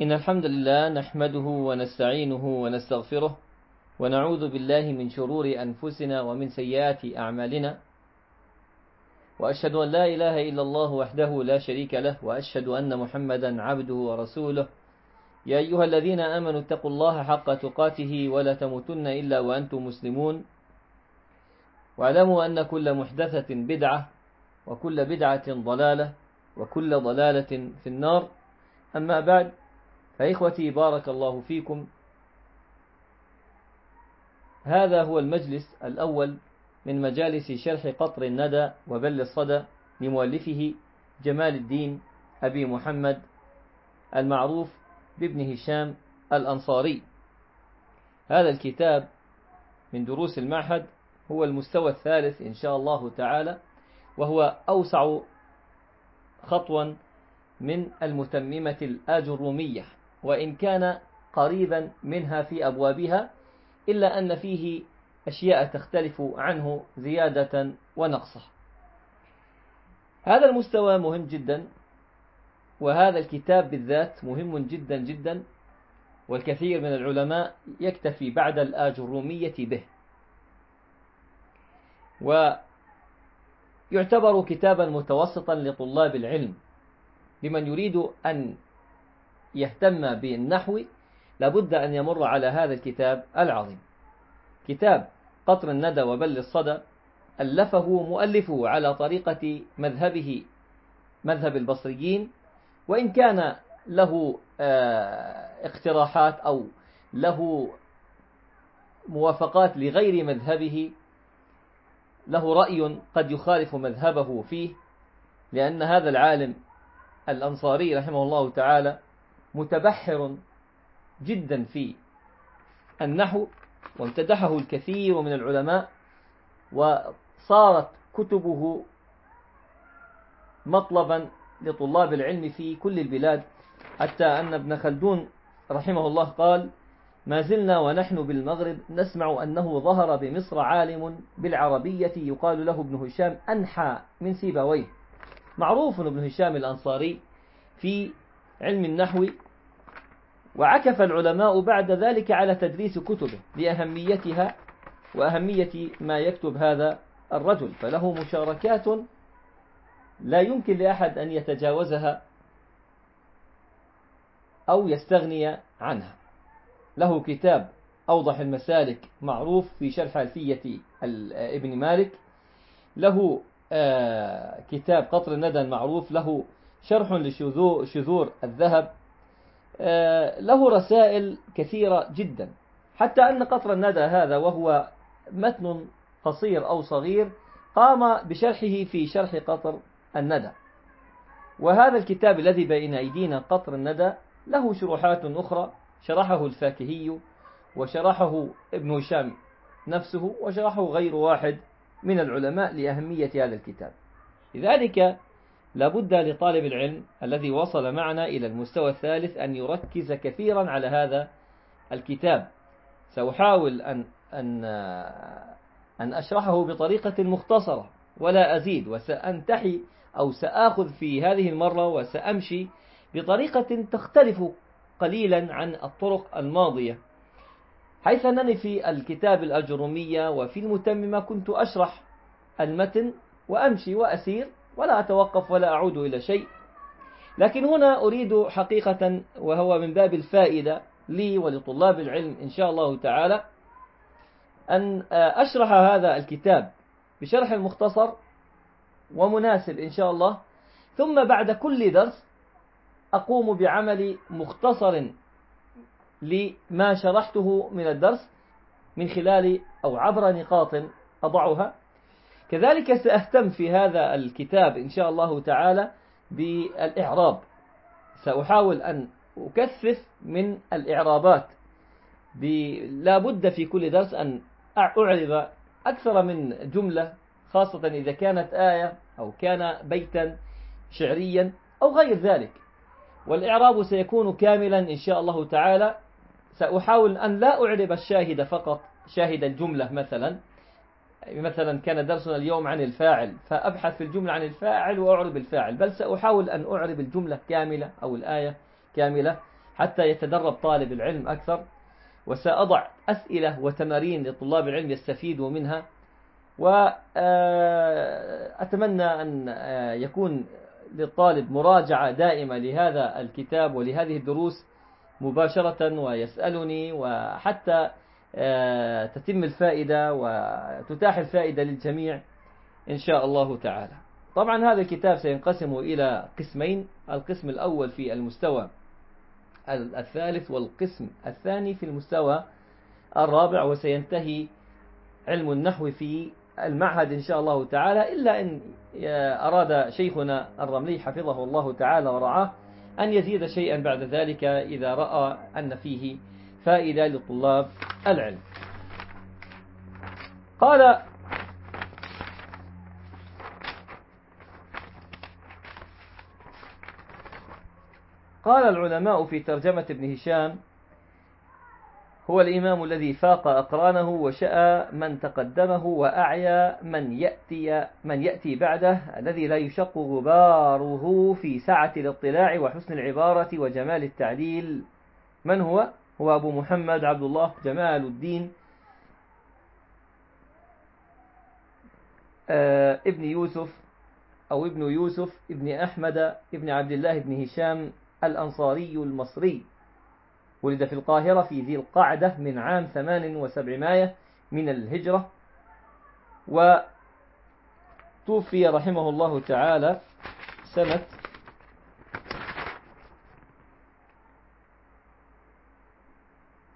إن الحمد لله نحمده ونستعينه ونستغفره ونعوذ بالله من شرور أنفسنا ومن سيئات أعمالنا. وأشهد أن لا إله إلا الله وحده لا شريك له وأشهد أن محمدا عبده ورسوله. يا أيها الذين آمنوا اتقوا الله حق تقاته ولا تموتن إلا وأنتم مسلمون. واعلموا أن كل محدثة بدعة وكل بدعة ضلالة وكل ضلالة في النار. أما بعد فإخوتي بارك الله فيكم. هذا هو المجلس الأول من مجالس شرح قطر الندى وبل الصدى لمؤلفه جمال الدين أبي محمد المعروف بابن هشام الأنصاري. هذا الكتاب من دروس المعهد هو المستوى الثالث إن شاء الله تعالى وهو أوسع خطوا من المتممة الآجرومية. وإن كان قريبا منها في أبوابها إلا أن فيه أشياء تختلف عنه زيادة ونقصة. هذا المستوى مهم جدا وهذا الكتاب بالذات مهم جدا جدا والكثير من العلماء يكتفي بعد الآجرومية به. ويعتبر كتابا متوسطا لطلاب العلم لمن يريد أن يهتم بالنحو لابد أن يمر على هذا الكتاب العظيم. كتاب قطر الندى وبل الصدى ألفه مؤلفه على طريقة مذهبه مذهب البصريين وإن كان له اقتراحات أو له موافقات لغير مذهبه له رأي قد يخالف مذهبه فيه لأن هذا العالم الأنصاري رحمه الله تعالى متبحر جدا في النحو وامتدحه الكثير من العلماء وصارت كتبه مطلبا لطلاب العلم في كل البلاد. حتى أن ابن خلدون رحمه الله قال ما زلنا ونحن بالمغرب نسمع أنه ظهر بمصر عالم بالعربية يقال له ابن هشام أنحى من سيبويه. معروف ابن هشام الأنصاري في علم النحو وعكف العلماء بعد ذلك على تدريس كتبه لأهميتها وأهمية ما يكتب هذا الرجل. فله مشاركات لا يمكن لأحد أن يتجاوزها أو يستغني عنها. له كتاب أوضح المسالك معروف في شرح ألفية ابن مالك. له كتاب قطر الندى المعروف له شرح لشذور الذهب. له رسائل كثيرة جدا. حتى أن قطر الندى هذا وهو متن قصير أو صغير قام بشرحه في شرح قطر الندى. وهذا الكتاب الذي بين أيدينا قطر الندى له شروحات أخرى. شرحه الفاكهي وشرحه ابن هشام نفسه وشرحه غير واحد من العلماء لأهمية هذا الكتاب. لذلك لابد لطالب العلم الذي وصل معنا إلى المستوى الثالث أن يركز كثيرا على هذا الكتاب. سأحاول أن, أن, أن أشرحه بطريقة مختصرة ولا أزيد وسأنتحي أو سآخذ في هذه المرة وسأمشي بطريقة تختلف قليلا عن الطرق الماضية. حيث أنني في الكتاب الأجرومية وفي المتممة كنت أشرح المتن وأمشي وأسير ولا أتوقف ولا أعود إلى شيء. لكن هنا أريد حقيقة وهو من باب الفائدة لي ولطلاب العلم إن شاء الله تعالى أن أشرح هذا الكتاب بشرح مختصر ومناسب إن شاء الله. ثم بعد كل درس أقوم بعمل مختصر لما شرحته من الدرس من خلال أو عبر نقاط أضعها. كذلك سأهتم في هذا الكتاب إن شاء الله تعالى بالإعراب. سأحاول أن أكثف من الإعرابات. لا بد في كل درس أن أعرب أكثر من جملة خاصة إذا كانت آية أو كان بيتا شعريا أو غير ذلك. والإعراب سيكون كاملا إن شاء الله تعالى. سأحاول أن لا أعرب الشاهد فقط شاهد الجملة مثلا. مثلا كان درسنا اليوم عن الفاعل فأبحث في الجملة عن الفاعل وأعرب الفاعل بل سأحاول أن أعرب الجملة كاملة أو الآية كاملة حتى يتدرب طالب العلم أكثر وسأضع أسئلة وتمارين لطلاب العلم يستفيدوا منها وأتمنى أن يكون للطالب مراجعة دائمة لهذا الكتاب ولهذه الدروس مباشرة ويسألني وحتى تتم الفائدة وتتاح الفائدة للجميع إن شاء الله تعالى. طبعا هذا الكتاب سينقسم إلى قسمين القسم الأول في المستوى الثالث والقسم الثاني في المستوى الرابع وسينتهي علم النحو في المعهد إن شاء الله تعالى. إلا إن أراد شيخنا الرملي حفظه الله تعالى ورعاه أن يزيد شيئا بعد ذلك إذا رأى أن فيه فائدة لطلاب العلم قال قال العلماء في ترجمة ابن هشام هو الإمام الذي فاق أقرانه وشأى من تقدمه وأعيا من يأتي, من يأتي بعده الذي لا يشق غباره في سعة الاطلاع وحسن العبارة وجمال التعليل من هو؟ هو أبو محمد عبد الله جمال الدين آه، ابن يوسف أو ابن يوسف ابن أحمد ابن عبد الله بن هشام الأنصاري المصري. ولد في القاهرة في ذي القعدة من عام ثمان وسبعمائة من الهجرة. وتوفي رحمه الله تعالى سنة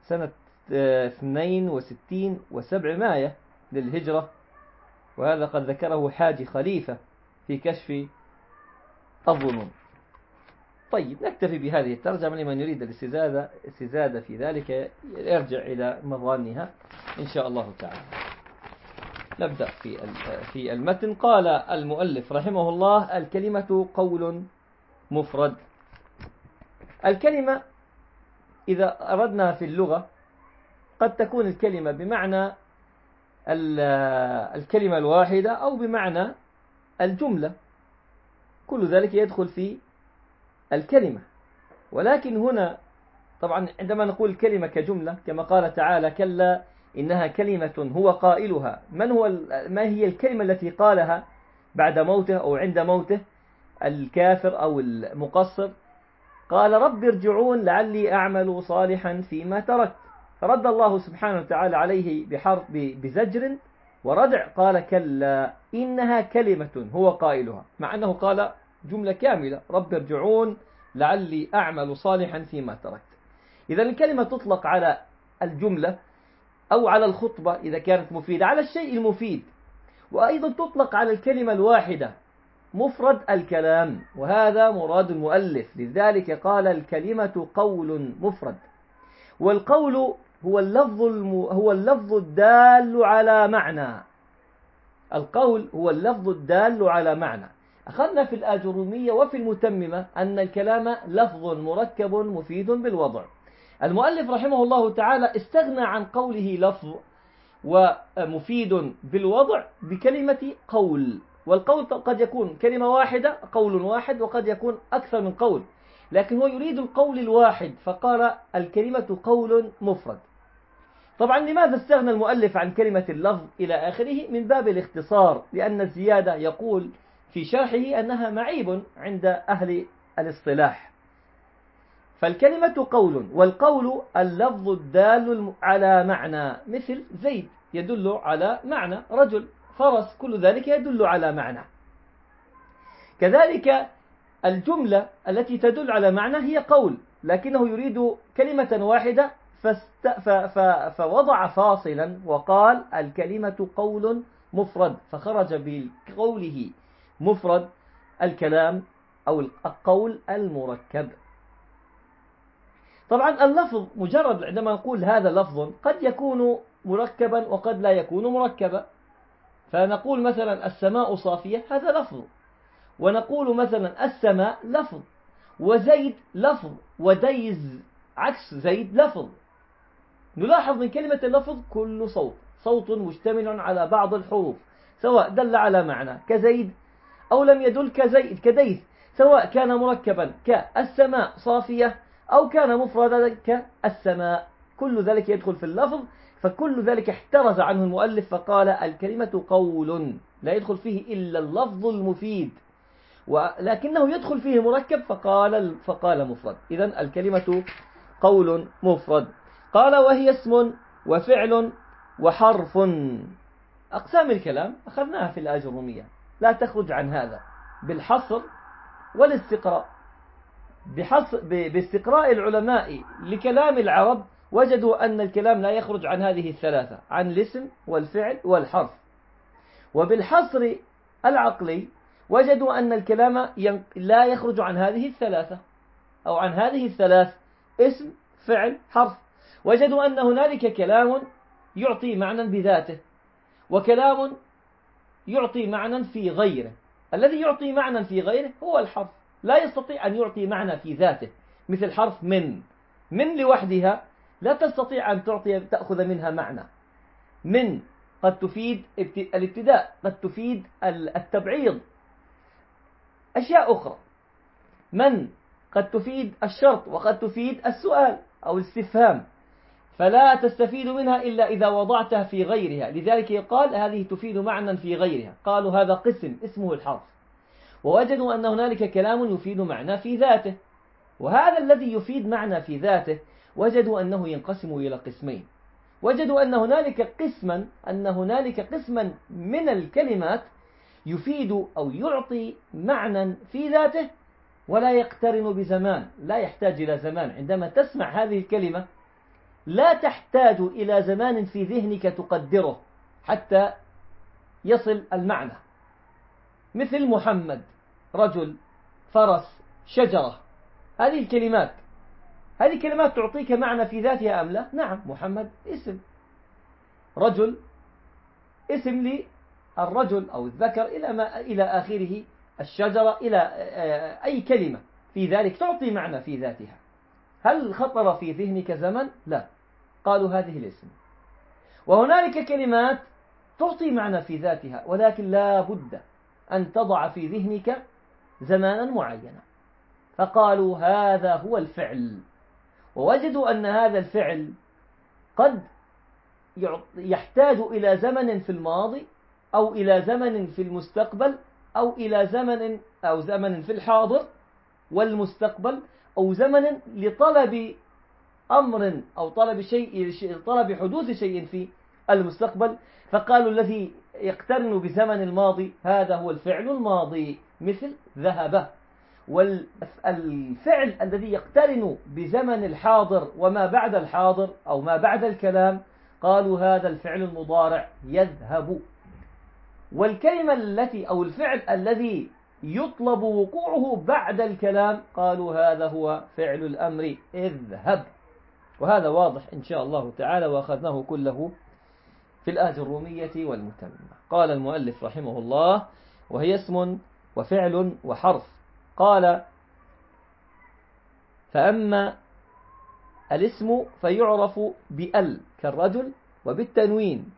سنة اثنين وستين وسبعمائة للهجرة. وهذا قد ذكره حاج خليفة في كشف الظنون. طيب نكتفي بهذه الترجمة لمن يريد الاستزادة استزادة في ذلك. يرجع إلى مظانها إن شاء الله تعالى. نبدأ في في المتن. قال المؤلف رحمه الله الكلمة قول مفرد. الكلمة إذا أردنا في اللغة قد تكون الكلمة بمعنى الكلمة الواحدة أو بمعنى الجملة. كل ذلك يدخل في الكلمة. ولكن هنا طبعا عندما نقول الكلمة كجملة كما قال تعالى كلا إنها كلمة هو قائلها. من هو ما هي الكلمة التي قالها بعد موته أو عند موته؟ الكافر أو المقصر. قال رب ارجعون لعلي أعمل صالحا فيما تركت. فرد الله سبحانه وتعالى عليه بحرف بزجر وردع. قال كلا إنها كلمة هو قائلها. مع أنه قال جملة كاملة رب ارجعون لعلي أعمل صالحا فيما تركت. إذا الكلمة تطلق على الجملة أو على الخطبة إذا كانت مفيدة على الشيء المفيد. وأيضا تطلق على الكلمة الواحدة مفرد الكلام وهذا مراد المؤلف لذلك قال الكلمة قول مفرد. والقول هو اللفظ هو اللفظ الدال على معنى. القول هو اللفظ الدال على معنى. أخذنا في الآجرومية وفي المتممة أن الكلام لفظ مركب مفيد بالوضع. المؤلف رحمه الله تعالى استغنى عن قوله لفظ ومفيد بالوضع بكلمة قول. والقول قد يكون كلمة واحدة قول واحد وقد يكون أكثر من قول. لكن هو يريد القول الواحد فقال الكلمة قول مفرد. طبعا لماذا استغنى المؤلف عن كلمة اللفظ إلى آخره؟ من باب الاختصار لأن الزيادة يقول في شرحه أنها معيب عند أهل الاصطلاح. فالكلمة قول والقول اللفظ الدال على معنى مثل زيد يدل على معنى رجل. فرس كل ذلك يدل على معنى. كذلك الجملة التي تدل على معنى هي قول لكنه يريد كلمة واحدة فست ف فوضع فاصلا وقال الكلمة قول مفرد فخرج بقوله مفرد الكلام أو القول المركب. طبعا اللفظ مجرد عندما نقول هذا لفظ قد يكون مركبا وقد لا يكون مركبا. فنقول مثلا السماء صافية هذا لفظ. ونقول مثلا السماء لفظ. وزيد لفظ. وديز عكس زيد لفظ. نلاحظ من كلمة اللفظ كل صوت. صوت مشتمل على بعض الحروف. سواء دل على معنى كزيد أو لم يدل كزيد كديث سواء كان مركبا كالسماء صافية أو كان مفردا كالسماء. كل ذلك يدخل في اللفظ. فكل ذلك احترز عنه المؤلف فقال الكلمة قول لا يدخل فيه إلا اللفظ المفيد. ولكنه يدخل فيه مركب فقال فقال مفرد. إذا الكلمة قول مفرد. قال وهي اسم وفعل وحرف. أقسام الكلام أخذناها في الآجرومية لا تخرج عن هذا. بالحصر والاستقراء. باستقراء العلماء لكلام العرب وجدوا أن الكلام لا يخرج عن هذه الثلاثة عن الاسم والفعل والحرف. وبالحصر العقلي وجدوا أن الكلام لا يخرج عن هذه الثلاثة أو عن هذه الثلاث اسم فعل حرف. وجدوا أن هنالك كلام يعطي معنى بذاته وكلام يعطي معنى في غيره. الذي يعطي معنى في غيره هو الحرف لا يستطيع أن يعطي معنى في ذاته مثل حرف من. من لوحدها لا تستطيع أن تعطي تأخذ منها معنى. من قد تفيد الابتداء قد تفيد التبعيض. أشياء أخرى. من قد تفيد الشرط وقد تفيد السؤال أو الاستفهام فلا تستفيد منها إلا إذا وضعتها في غيرها. لذلك يقال هذه تفيد معنى في غيرها. قالوا هذا قسم اسمه الحرف. ووجدوا أن هنالك كلام يفيد معنى في ذاته. وهذا الذي يفيد معنى في ذاته وجدوا أنه ينقسم إلى قسمين. وجدوا أن هنالك قسما أن هنالك قسما من الكلمات يفيد أو يعطي معنى في ذاته ولا يقترن بزمان لا يحتاج إلى زمان. عندما تسمع هذه الكلمة لا تحتاج إلى زمان في ذهنك تقدره حتى يصل المعنى. مثل محمد رجل فرس شجرة. هذه الكلمات هذه الكلمات تعطيك معنى في ذاتها أم لا؟ نعم محمد اسم. رجل اسم للرجل أو الذكر إلى, ما إلى آخره الشجرة إلى آه، أي كلمة في ذلك تعطي معنى في ذاتها. هل خطر في ذهنك زمن؟ لا. قالوا هذه الاسم. وهنالك كلمات تعطي معنى في ذاتها ولكن لا بد أن تضع في ذهنك زمانا معينا. فقالوا هذا هو الفعل. ووجدوا أن هذا الفعل قد يحتاج إلى زمن في الماضي أو إلى زمن في المستقبل أو إلى زمن أو زمن في الحاضر والمستقبل أو زمن لطلب أمر أو طلب شيء طلب حدوث شيء في المستقبل. فقالوا الذي يقترن بزمن الماضي هذا هو الفعل الماضي مثل ذهب. والفعل الذي يقترن بزمن الحاضر وما بعد الحاضر أو ما بعد الكلام قالوا هذا الفعل المضارع يذهب. والكلمة التي أو الفعل الذي يطلب وقوعه بعد الكلام قالوا هذا هو فعل الأمر اذهب. وهذا واضح إن شاء الله تعالى وأخذناه كله في الآية الرومية والمتممة. قال المؤلف رحمه الله وهي اسم وفعل وحرف. قال فأما الاسم فيعرف بأل كالرجل وبالتنوين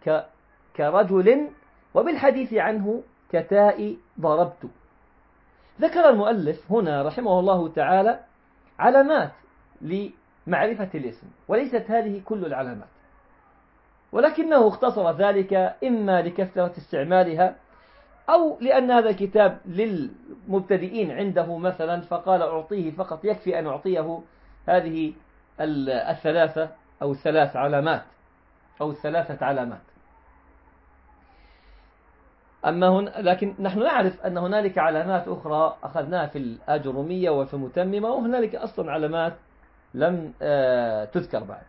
كرجل وبالحديث عنه كتاء ضربت. ذكر المؤلف هنا رحمه الله تعالى علامات لمعرفة الاسم وليست هذه كل العلامات ولكنه اختصر ذلك إما لكثرة استعمالها أو لأن هذا الكتاب للمبتدئين عنده مثلا فقال أعطيه فقط يكفي أن أعطيه هذه الثلاثة أو الثلاث علامات أو الثلاثة علامات. أما هن لكن نحن نعرف أن هنالك علامات أخرى أخذناها في الأجرمية وفي المتممة وهنالك أصلا علامات لم آه، تذكر بعد.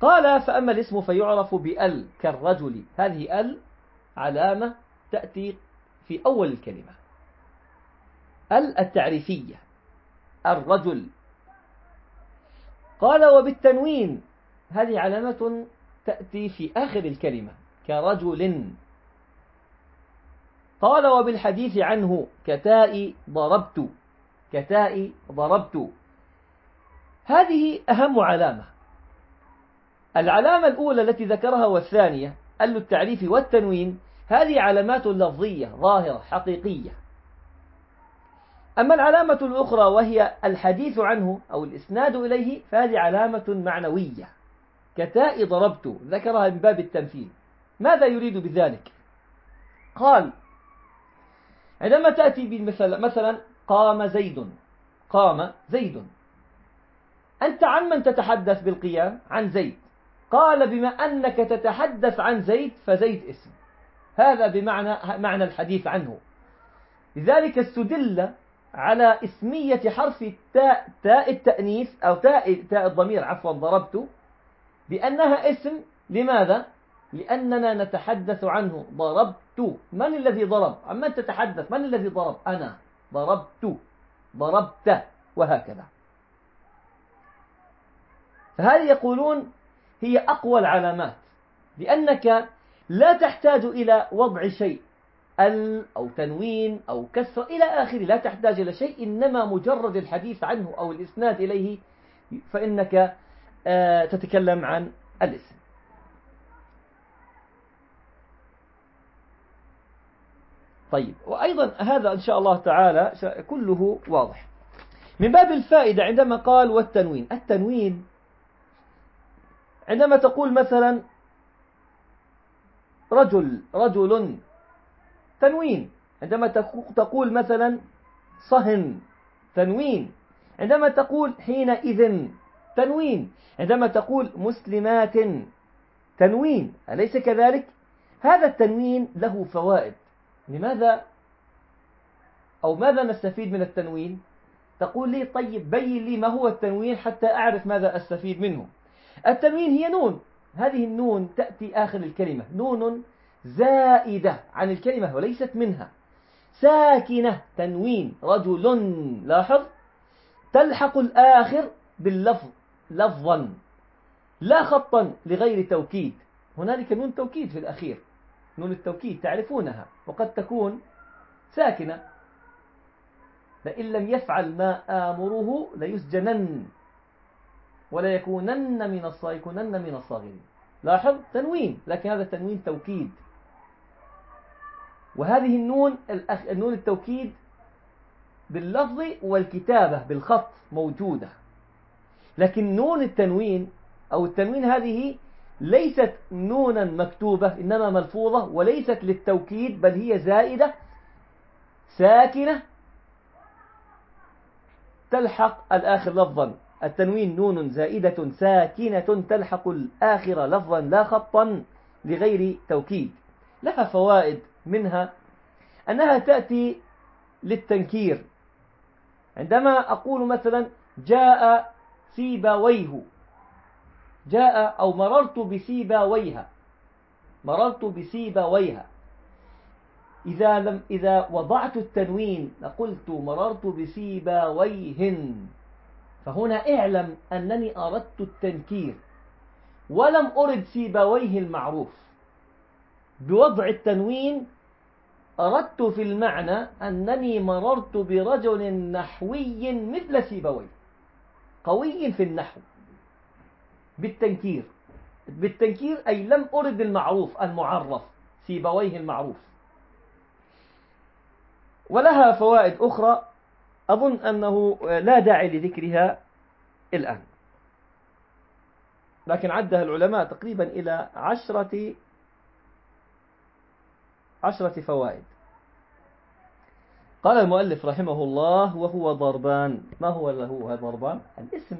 قال فأما الاسم فيعرف بأل كالرجل. هذه أل علامة تأتي في أول الكلمة. ال التعريفية. الرجل. قال وبالتنوين. هذه علامة تأتي في آخر الكلمة. كرجل. قال وبالحديث عنه. كتاء ضربت. كتاء ضربت. هذه أهم علامة. العلامة الأولى التي ذكرها والثانية ال التعريف والتنوين هذه علامات لفظية ظاهرة حقيقية. أما العلامة الأخرى وهي الحديث عنه أو الإسناد إليه فهذه علامة معنوية. كتاء ضربت ذكرها من باب التمثيل. ماذا يريد بذلك؟ قال عندما تأتي بالمثل مثلا قام زيد. قام زيد. أنت عمن تتحدث بالقيام؟ عن زيد. قال بما أنك تتحدث عن زيد فزيد اسم. هذا بمعنى معنى الحديث عنه. لذلك استدل على اسمية حرف تاء تاء التأنيث أو تاء تاء الضمير عفوا ضربت بأنها اسم. لماذا؟ لأننا نتحدث عنه. ضربت. من الذي ضرب؟ عمن تتحدث من الذي ضرب؟ أنا. ضربت. ضربت. وهكذا. فهذه يقولون هي أقوى العلامات. لأنك لا تحتاج إلى وضع شيء أل أو تنوين أو كسر إلى آخره لا تحتاج إلى شيء إنما مجرد الحديث عنه أو الإسناد إليه فإنك آه، تتكلم عن الإسم. طيب وأيضا هذا إن شاء الله تعالى كله واضح. من باب الفائدة عندما قال والتنوين التنوين عندما تقول مثلا رجل رجل تنوين. عندما تقول مثلا صهن تنوين. عندما تقول حينئذ تنوين. عندما تقول مسلمات تنوين. أليس كذلك؟ هذا التنوين له فوائد. لماذا؟ أو ماذا نستفيد من التنوين؟ تقول لي طيب بين لي ما هو التنوين حتى أعرف ماذا أستفيد منه. التنوين هي نون. هذه النون تأتي آخر الكلمة. نون زائدة عن الكلمة وليست منها. ساكنة تنوين رجل لاحظ؟ تلحق الآخر باللفظ لفظا. لا خطا لغير توكيد هنالك نون توكيد في الأخير. نون التوكيد تعرفونها. وقد تكون ساكنة. فإن لم يفعل ما آمره ليسجنن. ولا يكونن من الصاغرين. لاحظ؟ تنوين لكن هذا تنوين توكيد. وهذه النون النون التوكيد باللفظ والكتابة بالخط موجودة. لكن نون التنوين أو التنوين هذه ليست نونا مكتوبة إنما ملفوظة وليست للتوكيد بل هي زائدة ساكنة تلحق الآخر لفظا. التنوين نون زائدة ساكنة تلحق الآخر لفظا لا خطا لغير توكيد. لها فوائد منها أنها تأتي للتنكير. عندما أقول مثلا جاء سيباويه جاء أو مررت بسيباويها مررت بسيباويها. إذا لم إذا وضعت التنوين لقلت مررت بسيباويهن. فهنا اعلم أنني أردت التنكير ولم أرد سيباويه المعروف. بوضع التنوين أردت في المعنى أنني مررت برجل نحوي مثل سيبويه قوي في النحو. بالتنكير. بالتنكير أي لم أرد المعروف المعرف سيبويه المعروف. ولها فوائد أخرى أظن أنه لا داعي لذكرها الآن. لكن عدها العلماء تقريبا إلى عشرة عشرة فوائد. قال المؤلف رحمه الله وهو ضربان. ما هو هو ضربان؟ الاسم.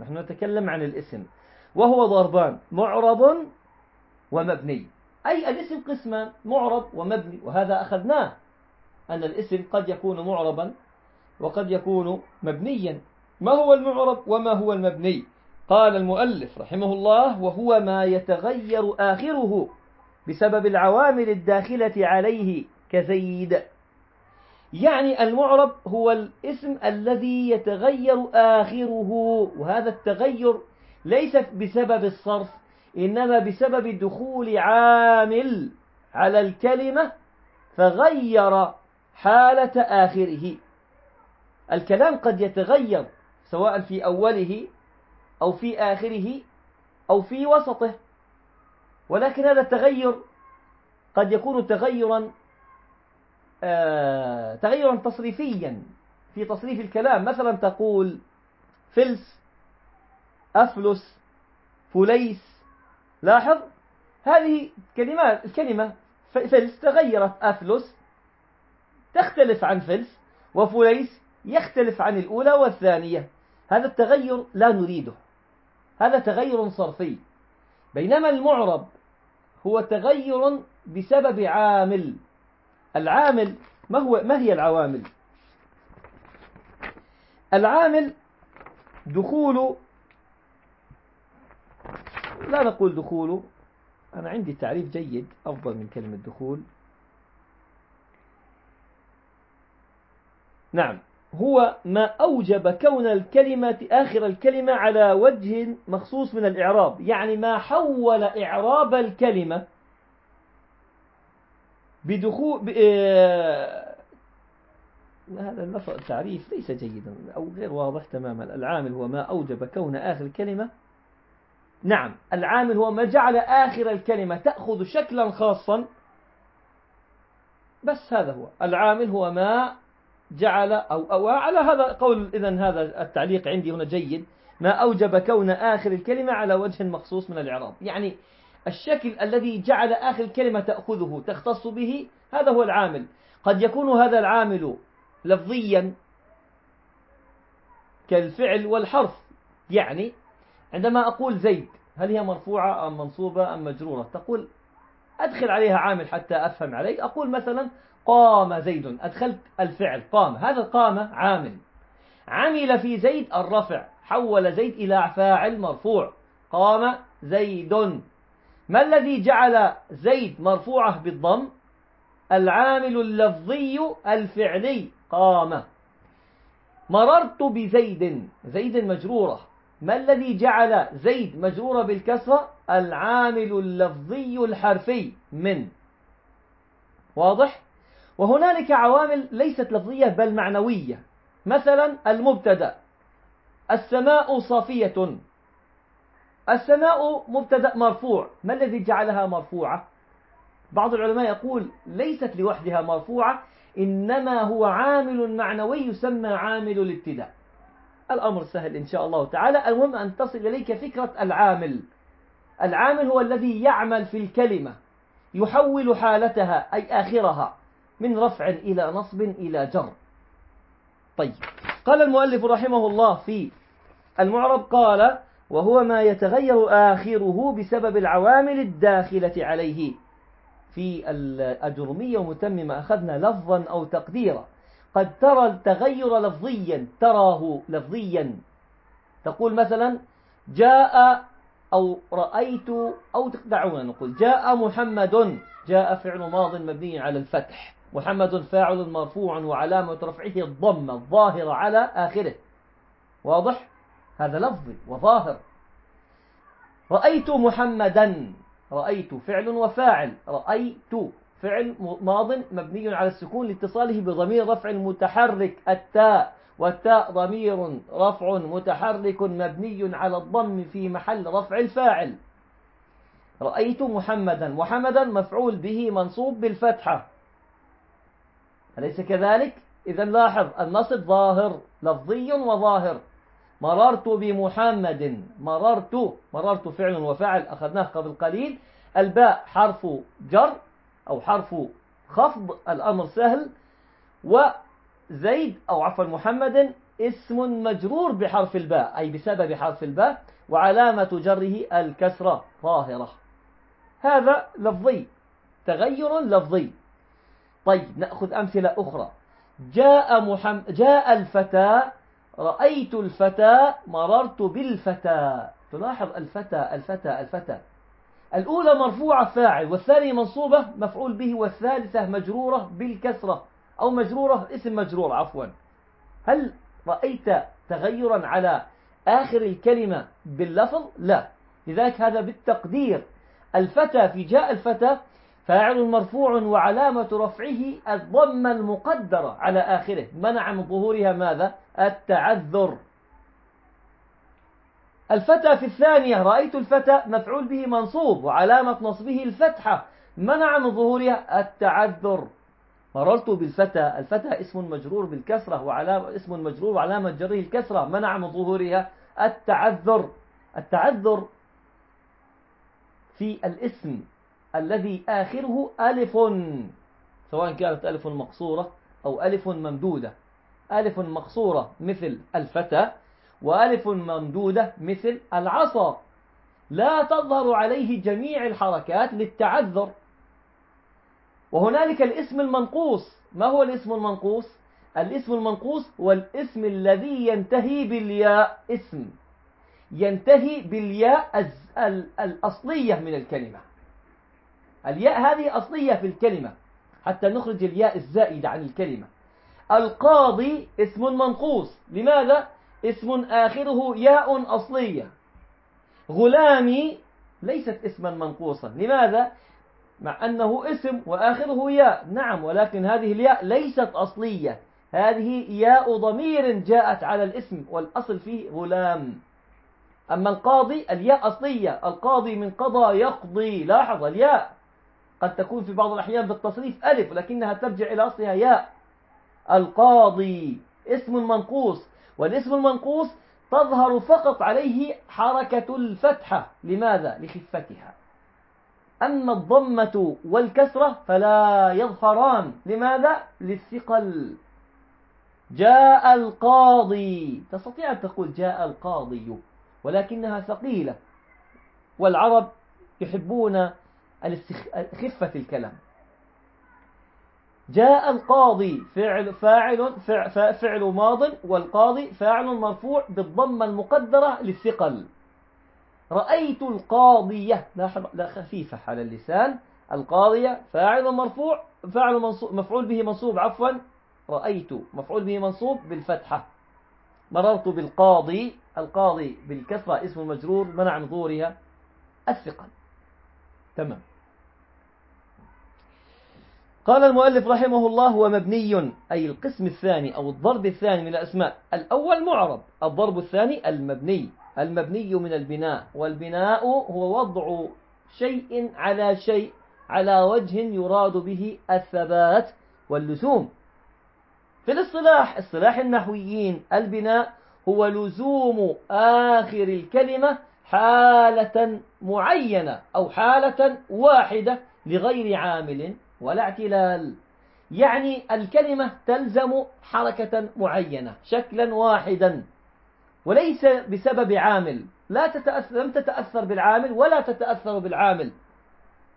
نحن نتكلم عن الاسم. وهو ضربان. معرب ومبني. أي الاسم قسمان معرب ومبني. وهذا أخذناه أن الاسم قد يكون معربا وقد يكون مبنيا. ما هو المعرب وما هو المبني؟ قال المؤلف رحمه الله وهو ما يتغير آخره بسبب العوامل الداخلة عليه كزيد. يعني المعرب هو الاسم الذي يتغير آخره وهذا التغير ليس بسبب الصرف إنما بسبب دخول عامل على الكلمة فغير حالة آخره. الكلام قد يتغير سواء في أوله أو في آخره أو في وسطه. ولكن هذا التغير قد يكون تغيرا آه تغيرا تصريفيا. في تصريف الكلام مثلا تقول فلس أفلس فليس. لاحظ؟ هذه كلمات الكلمة فلس تغيرت. أفلس تختلف عن فلس وفليس يختلف عن الأولى والثانية. هذا التغير لا نريده. هذا تغير صرفي. بينما المعرب هو تغير بسبب عامل. العامل ما هو ما هي العوامل؟ العامل دخول لا نقول دخول أنا عندي تعريف جيد أفضل من كلمة دخول. نعم. هو ما أوجب كون الكلمة آخر الكلمة على وجه مخصوص من الإعراب. يعني ما حول إعراب الكلمة بدخول. آه، هذا التعريف ليس جيدا أو غير واضح تماما. العامل هو ما أوجب كون آخر الكلمة. نعم العامل هو ما جعل آخر الكلمة تأخذ شكلا خاصا. بس هذا هو. العامل هو ما جعل أو, أو على هذا قول إذا هذا التعليق عندي هنا جيد. ما أوجب كون آخر الكلمة على وجه مخصوص من الإعراب. يعني الشكل الذي جعل آخر الكلمة تأخذه تختص به هذا هو العامل. قد يكون هذا العامل لفظيا كالفعل والحرف. يعني عندما أقول زيد هل هي مرفوعة أم منصوبة أم مجرورة؟ تقول أدخل عليها عامل حتى أفهم عليك أقول مثلا قام زيد. أدخلت الفعل قام. هذا قام عامل. عمل في زيد الرفع. حول زيد إلى فاعل مرفوع. قام زيد. ما الذي جعل زيد مرفوعة بالضم؟ العامل اللفظي الفعلي. قام. مررت بزيد. زيد مجرورة. ما الذي جعل زيد مجرورة بالكسرة؟ العامل اللفظي الحرفي من. واضح؟ وهنالك عوامل ليست لفظية بل معنوية. مثلا المبتدأ. السماء صافية. السماء مبتدأ مرفوع. ما الذي جعلها مرفوعة؟ بعض العلماء يقول ليست لوحدها مرفوعة إنما هو عامل معنوي يسمى عامل الابتداء. الأمر سهل إن شاء الله تعالى. المهم أن تصل إليك فكرة العامل. العامل هو الذي يعمل في الكلمة يحول حالتها أي آخرها من رفع إلى نصب إلى جر. طيب. قال المؤلف رحمه الله في المعرب قال وهو ما يتغير آخره بسبب العوامل الداخلة عليه. في الأجرمية ومتممة أخذنا لفظا أو تقديرا. قد ترى التغير لفظيا تراه لفظيا. تقول مثلا جاء أو رأيت أو دعونا نقول جاء محمد جاء فعل ماض مبني على الفتح. محمد فاعل مرفوع وعلامة رفعه الضمة الظاهرة على آخره. واضح؟ هذا لفظي وظاهر. رأيت محمدا رأيت فعل وفاعل. رأيت فعل ماض مبني على السكون لاتصاله بضمير رفع متحرك التاء. والتاء ضمير رفع متحرك مبني على الضم في محل رفع الفاعل. رأيت محمدا. محمدا مفعول به منصوب بالفتحة. أليس كذلك؟ إذا لاحظ النصب ظاهر لفظي وظاهر. مررت بمحمد. مررت. مررت فعل وفعل. أخذناه قبل قليل. الباء حرف جر أو حرف خفض. الأمر سهل. وزيد أو عفوا محمد اسم مجرور بحرف الباء أي بسبب حرف الباء وعلامة جره الكسرة ظاهرة. هذا لفظي تغير لفظي. طيب نأخذ أمثلة أخرى. جاء, محمد جاء الفتى رأيت الفتى مررت بالفتى. تلاحظ الفتى الفتى الفتى. الأولى مرفوعة فاعل والثانية منصوبة مفعول به والثالثة مجرورة بالكسرة. أو مجرورة اسم مجرور عفوا. هل رأيت تغيرا على آخر الكلمة باللفظ؟ لا. لذلك هذا بالتقدير. الفتى في جاء الفتى فاعل مرفوع وعلامة رفعه الضمة المقدرة على آخره. منع من ظهورها ماذا؟ التعذر. الفتى في الثانية رأيت الفتى مفعول به منصوب وعلامة نصبه الفتحة. منع من ظهورها التعذر. مررت بالفتى الفتى اسم مجرور بالكسرة وعلامة اسم مجرور وعلامة جره الكسرة منع من ظهورها التعذر. التعذر في الاسم الذي آخره ألف. سواء كانت ألف مقصورة أو ألف ممدودة. ألف مقصورة مثل الفتى وألف ممدودة مثل العصا. لا تظهر عليه جميع الحركات للتعذر. وهنالك الاسم المنقوص. ما هو الاسم المنقوص؟ الاسم المنقوص هو الاسم الذي ينتهي بالياء اسم. ينتهي بالياء الأصلية من الكلمة. الياء هذه أصلية في الكلمة. حتى نخرج الياء الزائدة عن الكلمة. القاضي اسم منقوص. لماذا؟ اسم آخره ياء أصلية. غلامي ليست اسما منقوصا. لماذا؟ مع أنه اسم وآخره ياء. نعم ولكن هذه الياء ليست أصلية. هذه ياء ضمير جاءت على الاسم والأصل فيه غلام. أما القاضي الياء أصلية. القاضي من قضى يقضي. لاحظ الياء. قد تكون في بعض الأحيان بالتصريف ألف لكنها ترجع إلى أصلها ياء. القاضي اسم منقوص. والاسم المنقوص تظهر فقط عليه حركة الفتحة. لماذا؟ لخفتها. أما الضمة والكسرة فلا يظهران. لماذا؟ للثقل. جاء القاضي. تستطيع أن تقول جاء القاضي ولكنها ثقيلة. والعرب يحبون خفة الكلام. جاء القاضي فعل فاعل فعل ماض والقاضي فاعل مرفوع بالضمة المقدرة للثقل. رأيت القاضية لا خفيفة على اللسان. القاضية فاعل مرفوع فاعل مفعول به منصوب عفوا. رأيت مفعول به منصوب بالفتحة. مررت بالقاضي القاضي بالكسرة اسم المجرور منع من ظهورها. الثقل. تمام. قال المؤلف رحمه الله هو مبني أي القسم الثاني أو الضرب الثاني من الأسماء. الأول معرب الضرب الثاني المبني. المبني من البناء والبناء هو وضع شيء على شيء على وجه يراد به الثبات واللزوم. في الاصطلاح اصطلاح النحويين البناء هو لزوم آخر الكلمة حالة معينة أو حالة واحدة لغير عامل ولا اعتلال. يعني الكلمة تلزم حركة معينة شكلا واحدا. وليس بسبب عامل. لا تتأثر لم تتأثر بالعامل ولا تتأثر بالعامل.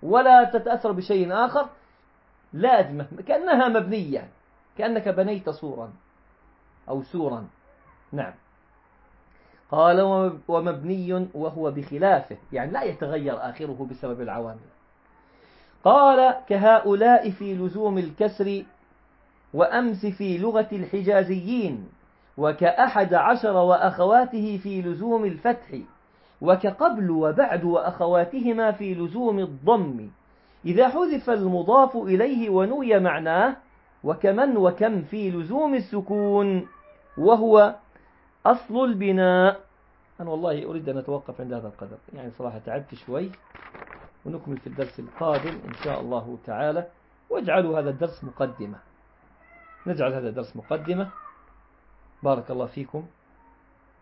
ولا تتأثر بشيء آخر. لازمة. كأنها مبنية. كأنك بنيت صورا. أو سورا. نعم. قال ومبني وهو بخلافه. يعني لا يتغير آخره بسبب العوامل. قال كهؤلاء في لزوم الكسر وأمس في لغة الحجازيين. وكأحد عشر وأخواته في لزوم الفتح وكقبل وبعد وأخواتهما في لزوم الضم. إذا حذف المضاف إليه ونوي معناه وكمن وكم في لزوم السكون وهو أصل البناء. أنا والله أريد أن أتوقف عند هذا القدر. يعني صراحة تعبت شوي. ونكمل في الدرس القادم إن شاء الله تعالى. واجعلوا هذا الدرس مقدمة. نجعل هذا الدرس مقدمة. بارك الله فيكم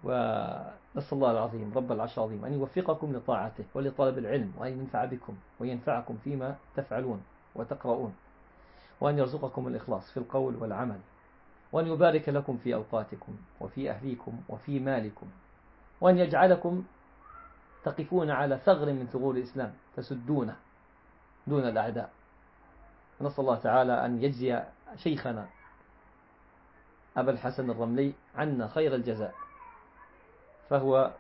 ونسأل الله العظيم رب العرش العظيم أن يوفقكم لطاعته ولطلب العلم وأن ينفع بكم وينفعكم فيما تفعلون وتقرؤون وأن يرزقكم الإخلاص في القول والعمل وأن يبارك لكم في أوقاتكم وفي أهليكم وفي مالكم وأن يجعلكم تقفون على ثغر من ثغور الإسلام تسدونه دون الأعداء. نسأل الله تعالى أن يجزي شيخنا أبا الحسن الرملي عنا خير الجزاء فهو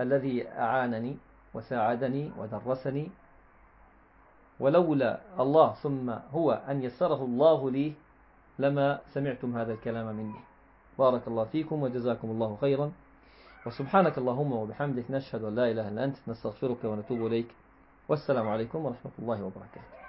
الذي أعانني وساعدني ودرسني ولولا الله ثم هو أن يسره الله لي لما سمعتم هذا الكلام مني. بارك الله فيكم وجزاكم الله خيرا. وسبحانك اللهم وبحمدك نشهد أن لا إله إلا أنت نستغفرك ونتوب إليك. والسلام عليكم ورحمة الله وبركاته.